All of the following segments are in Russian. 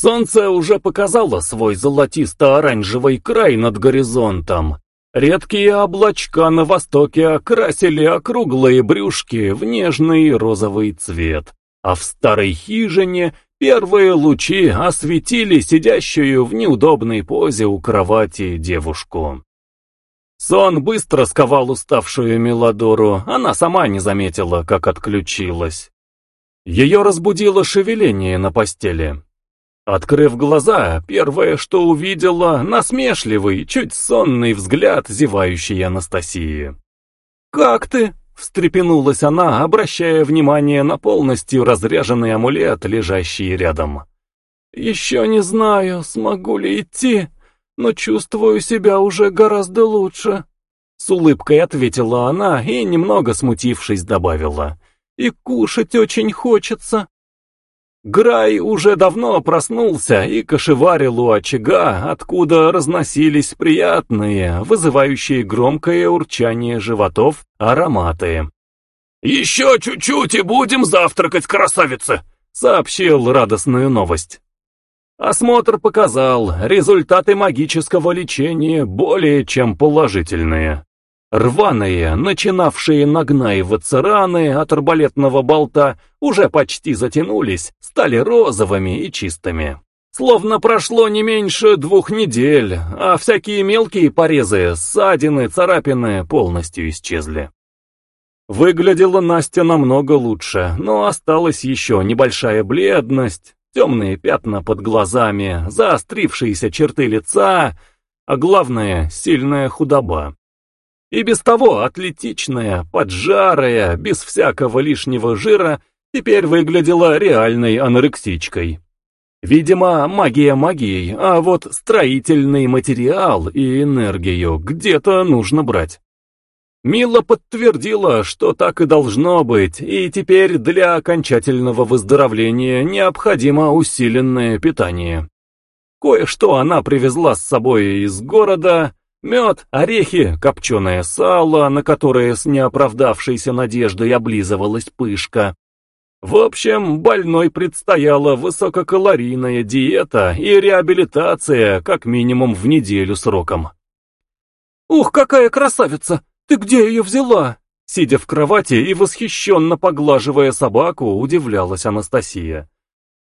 Солнце уже показало свой золотисто-оранжевый край над горизонтом. Редкие облачка на востоке окрасили округлые брюшки в нежный розовый цвет, а в старой хижине первые лучи осветили сидящую в неудобной позе у кровати девушку. Сон быстро сковал уставшую Мелодору, она сама не заметила, как отключилась. Ее разбудило шевеление на постели. Открыв глаза, первое, что увидела, насмешливый, чуть сонный взгляд зевающей Анастасии. «Как ты?» — встрепенулась она, обращая внимание на полностью разряженный амулет, лежащий рядом. «Еще не знаю, смогу ли идти, но чувствую себя уже гораздо лучше». С улыбкой ответила она и, немного смутившись, добавила. «И кушать очень хочется». Грай уже давно проснулся и кошеварил у очага, откуда разносились приятные, вызывающие громкое урчание животов, ароматы. «Еще чуть-чуть и будем завтракать, красавица!» — сообщил радостную новость. Осмотр показал, результаты магического лечения более чем положительные. Рваные, начинавшие нагнаиваться раны от арбалетного болта, уже почти затянулись, стали розовыми и чистыми. Словно прошло не меньше двух недель, а всякие мелкие порезы, ссадины, царапины полностью исчезли. Выглядела Настя намного лучше, но осталась еще небольшая бледность, темные пятна под глазами, заострившиеся черты лица, а главное, сильная худоба. И без того атлетичная, поджарая, без всякого лишнего жира, теперь выглядела реальной анорексичкой. Видимо, магия магией, а вот строительный материал и энергию где-то нужно брать. Мила подтвердила, что так и должно быть, и теперь для окончательного выздоровления необходимо усиленное питание. Кое-что она привезла с собой из города, Мед, орехи, копченое сало, на которое с неоправдавшейся надеждой облизывалась пышка. В общем, больной предстояла высококалорийная диета и реабилитация как минимум в неделю сроком. «Ух, какая красавица! Ты где ее взяла?» Сидя в кровати и восхищенно поглаживая собаку, удивлялась Анастасия.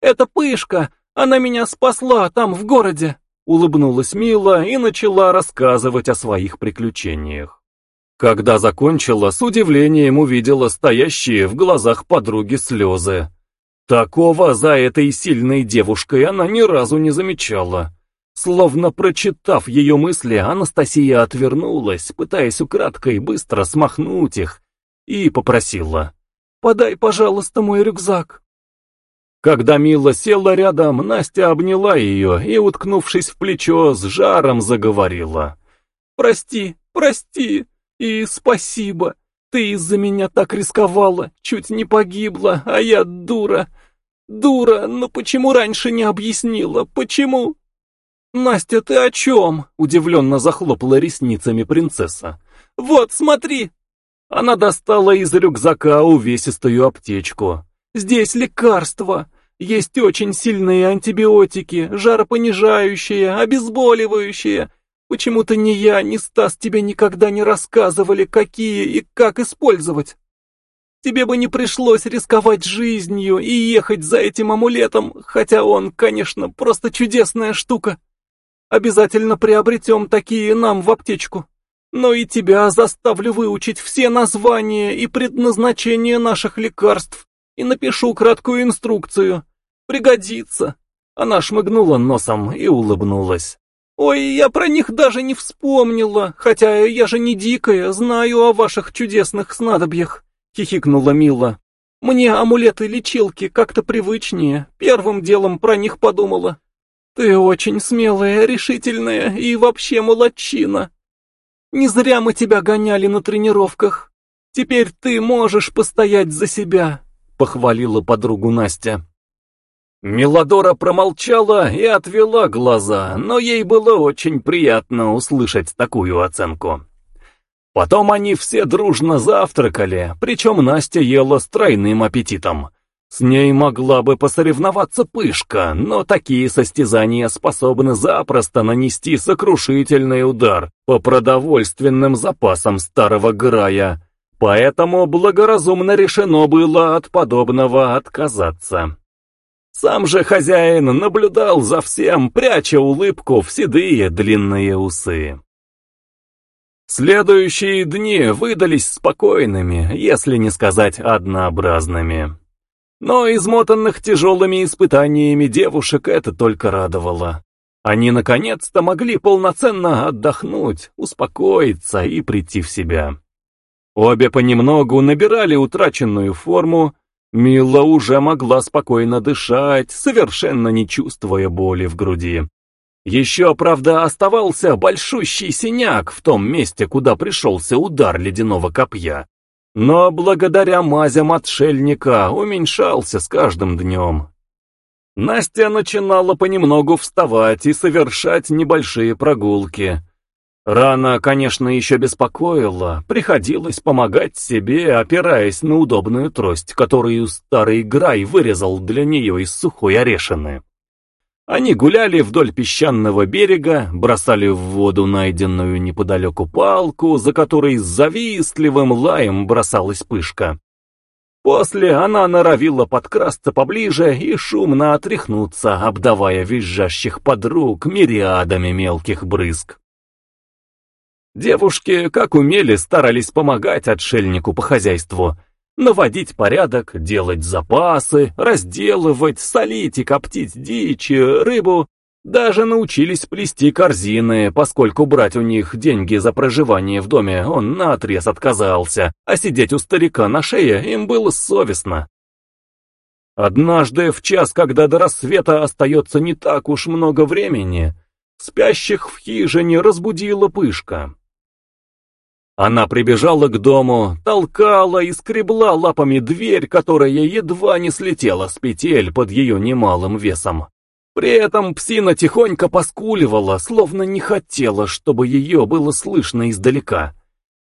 «Это Пышка! Она меня спасла там, в городе!» Улыбнулась Мила и начала рассказывать о своих приключениях. Когда закончила, с удивлением увидела стоящие в глазах подруги слезы. Такого за этой сильной девушкой она ни разу не замечала. Словно прочитав ее мысли, Анастасия отвернулась, пытаясь украдкой быстро смахнуть их, и попросила «Подай, пожалуйста, мой рюкзак». Когда Мила села рядом, Настя обняла ее и, уткнувшись в плечо, с жаром заговорила. «Прости, прости и спасибо. Ты из-за меня так рисковала, чуть не погибла, а я дура. Дура, но почему раньше не объяснила? Почему?» «Настя, ты о чем?» — удивленно захлопала ресницами принцесса. «Вот, смотри!» Она достала из рюкзака увесистую аптечку. «Здесь лекарство. Есть очень сильные антибиотики, жаропонижающие, обезболивающие. Почему-то ни я, ни Стас тебе никогда не рассказывали, какие и как использовать. Тебе бы не пришлось рисковать жизнью и ехать за этим амулетом, хотя он, конечно, просто чудесная штука. Обязательно приобретем такие нам в аптечку. Но и тебя заставлю выучить все названия и предназначение наших лекарств и напишу краткую инструкцию. Пригодится. Она шмыгнула носом и улыбнулась. «Ой, я про них даже не вспомнила, хотя я же не дикая, знаю о ваших чудесных снадобьях», — хихикнула Мила. «Мне амулеты-лечилки как-то привычнее, первым делом про них подумала. Ты очень смелая, решительная и вообще молодчина. Не зря мы тебя гоняли на тренировках. Теперь ты можешь постоять за себя, — похвалила подругу Настя. Мелодора промолчала и отвела глаза, но ей было очень приятно услышать такую оценку. Потом они все дружно завтракали, причем Настя ела с тройным аппетитом. С ней могла бы посоревноваться пышка, но такие состязания способны запросто нанести сокрушительный удар по продовольственным запасам старого Грая, поэтому благоразумно решено было от подобного отказаться. Сам же хозяин наблюдал за всем, пряча улыбку в седые длинные усы. Следующие дни выдались спокойными, если не сказать однообразными. Но измотанных тяжелыми испытаниями девушек это только радовало. Они наконец-то могли полноценно отдохнуть, успокоиться и прийти в себя. Обе понемногу набирали утраченную форму, Мила уже могла спокойно дышать, совершенно не чувствуя боли в груди. Еще, правда, оставался большущий синяк в том месте, куда пришелся удар ледяного копья. Но благодаря мазям отшельника уменьшался с каждым днем. Настя начинала понемногу вставать и совершать небольшие прогулки. Рана, конечно, еще беспокоила, приходилось помогать себе, опираясь на удобную трость, которую старый Грай вырезал для нее из сухой орешины. Они гуляли вдоль песчаного берега, бросали в воду найденную неподалеку палку, за которой с завистливым лаем бросалась пышка. После она норовила подкрасться поближе и шумно отряхнуться, обдавая визжащих подруг мириадами мелких брызг. Девушки, как умели, старались помогать отшельнику по хозяйству, наводить порядок, делать запасы, разделывать, солить и коптить дичь, рыбу. Даже научились плести корзины, поскольку брать у них деньги за проживание в доме он наотрез отказался, а сидеть у старика на шее им было совестно. Однажды, в час, когда до рассвета остается не так уж много времени, спящих в хижине разбудила пышка. Она прибежала к дому, толкала и скребла лапами дверь, которая едва не слетела с петель под ее немалым весом. При этом псина тихонько поскуливала, словно не хотела, чтобы ее было слышно издалека.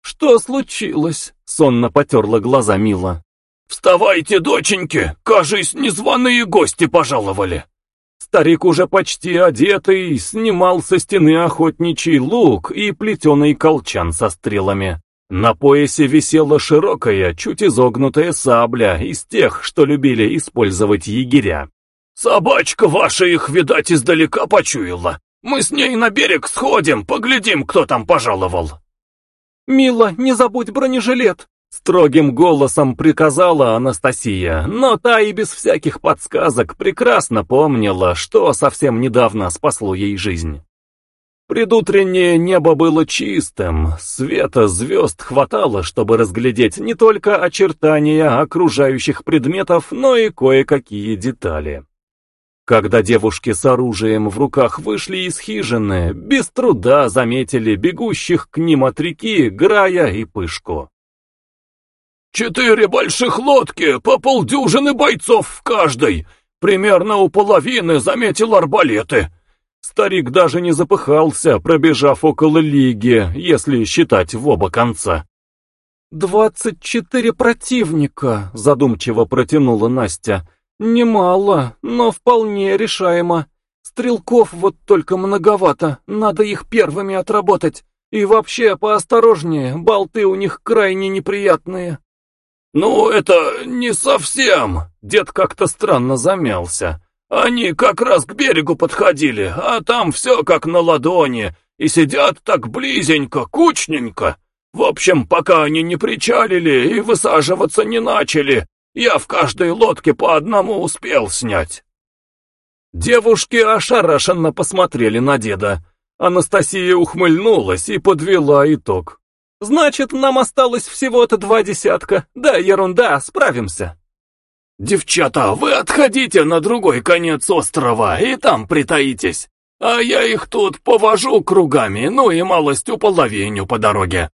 «Что случилось?» — сонно потерла глаза Мила. «Вставайте, доченьки! Кажись, незваные гости пожаловали!» Старик уже почти одетый, снимал со стены охотничий лук и плетеный колчан со стрелами. На поясе висела широкая, чуть изогнутая сабля из тех, что любили использовать егеря. «Собачка ваша их, видать, издалека почуяла. Мы с ней на берег сходим, поглядим, кто там пожаловал». «Мила, не забудь бронежилет!» Строгим голосом приказала Анастасия, но та и без всяких подсказок прекрасно помнила, что совсем недавно спасло ей жизнь. Предутреннее небо было чистым, света звезд хватало, чтобы разглядеть не только очертания окружающих предметов, но и кое-какие детали. Когда девушки с оружием в руках вышли из хижины, без труда заметили бегущих к ним от реки Грая и Пышку. Четыре больших лодки, по полдюжины бойцов в каждой. Примерно у половины заметил арбалеты. Старик даже не запыхался, пробежав около лиги, если считать в оба конца. «Двадцать четыре противника», — задумчиво протянула Настя. «Немало, но вполне решаемо. Стрелков вот только многовато, надо их первыми отработать. И вообще поосторожнее, болты у них крайне неприятные». «Ну, это не совсем!» Дед как-то странно замялся. «Они как раз к берегу подходили, а там все как на ладони, и сидят так близенько, кучненько. В общем, пока они не причалили и высаживаться не начали, я в каждой лодке по одному успел снять». Девушки ошарашенно посмотрели на деда. Анастасия ухмыльнулась и подвела итог. Значит, нам осталось всего-то два десятка. Да, ерунда, справимся. Девчата, вы отходите на другой конец острова и там притаитесь. А я их тут повожу кругами, ну и малостью половиню по дороге.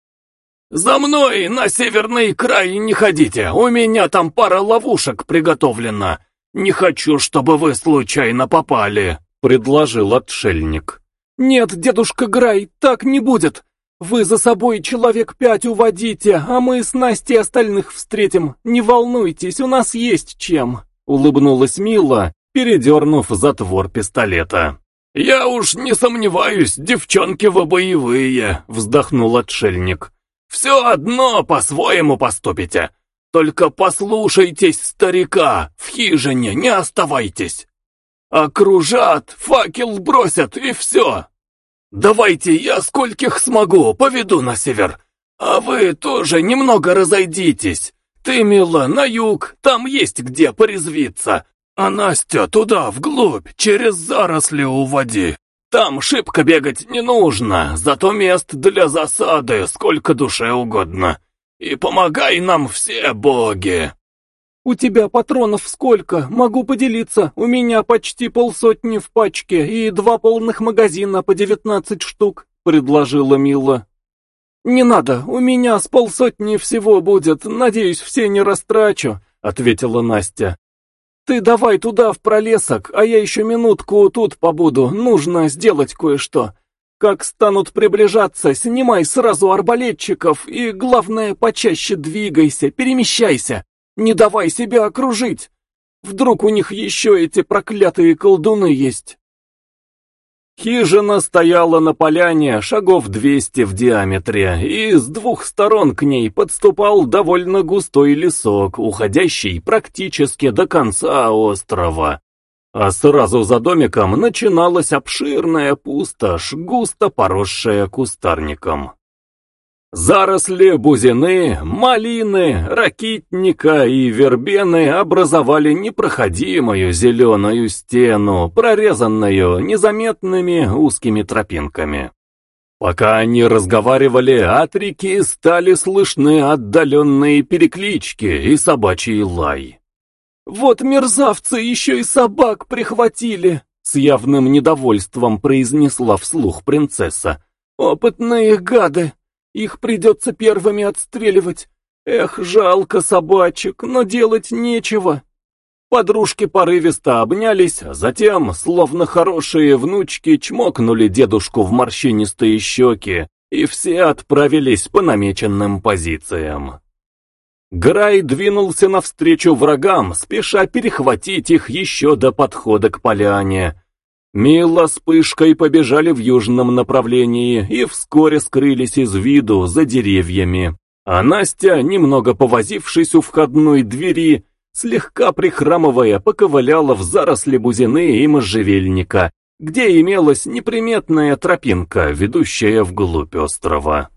За мной на северный край не ходите, у меня там пара ловушек приготовлена. Не хочу, чтобы вы случайно попали, предложил отшельник. Нет, дедушка Грай, так не будет. Вы за собой человек пять уводите, а мы с Настей остальных встретим. Не волнуйтесь, у нас есть чем», — улыбнулась Мила, передернув затвор пистолета. «Я уж не сомневаюсь, девчонки вы боевые», — вздохнул отшельник. «Все одно по-своему поступите. Только послушайтесь старика, в хижине не оставайтесь. Окружат, факел бросят и все. Давайте я скольких смогу поведу на север, а вы тоже немного разойдитесь. Ты, мила, на юг, там есть где порезвиться, а Настя туда, вглубь, через заросли уводи. Там шибко бегать не нужно, зато мест для засады сколько душе угодно. И помогай нам все боги!» «У тебя патронов сколько? Могу поделиться. У меня почти полсотни в пачке и два полных магазина по девятнадцать штук», — предложила Мила. «Не надо, у меня с полсотни всего будет, надеюсь, все не растрачу», — ответила Настя. «Ты давай туда, в пролесок, а я еще минутку тут побуду, нужно сделать кое-что. Как станут приближаться, снимай сразу арбалетчиков и, главное, почаще двигайся, перемещайся, не давай себя окружить. Вдруг у них еще эти проклятые колдуны есть». Хижина стояла на поляне шагов двести в диаметре, и с двух сторон к ней подступал довольно густой лесок, уходящий практически до конца острова. А сразу за домиком начиналась обширная пустошь, густо поросшая кустарником. Заросли бузины, малины, ракитника и вербены образовали непроходимую зеленую стену, прорезанную незаметными узкими тропинками. Пока они разговаривали, от реки стали слышны отдаленные переклички и собачий лай. «Вот мерзавцы еще и собак прихватили!» С явным недовольством произнесла вслух принцесса. «Опытные гады!» Их придется первыми отстреливать. Эх, жалко собачек, но делать нечего. Подружки порывисто обнялись, а затем, словно хорошие внучки, чмокнули дедушку в морщинистые щеки, и все отправились по намеченным позициям. Грай двинулся навстречу врагам, спеша перехватить их еще до подхода к поляне, Мила с Пышкой побежали в южном направлении и вскоре скрылись из виду за деревьями. А Настя, немного повозившись у входной двери, слегка прихрамывая, поковыляла в заросли бузины и можжевельника, где имелась неприметная тропинка, ведущая вглубь острова.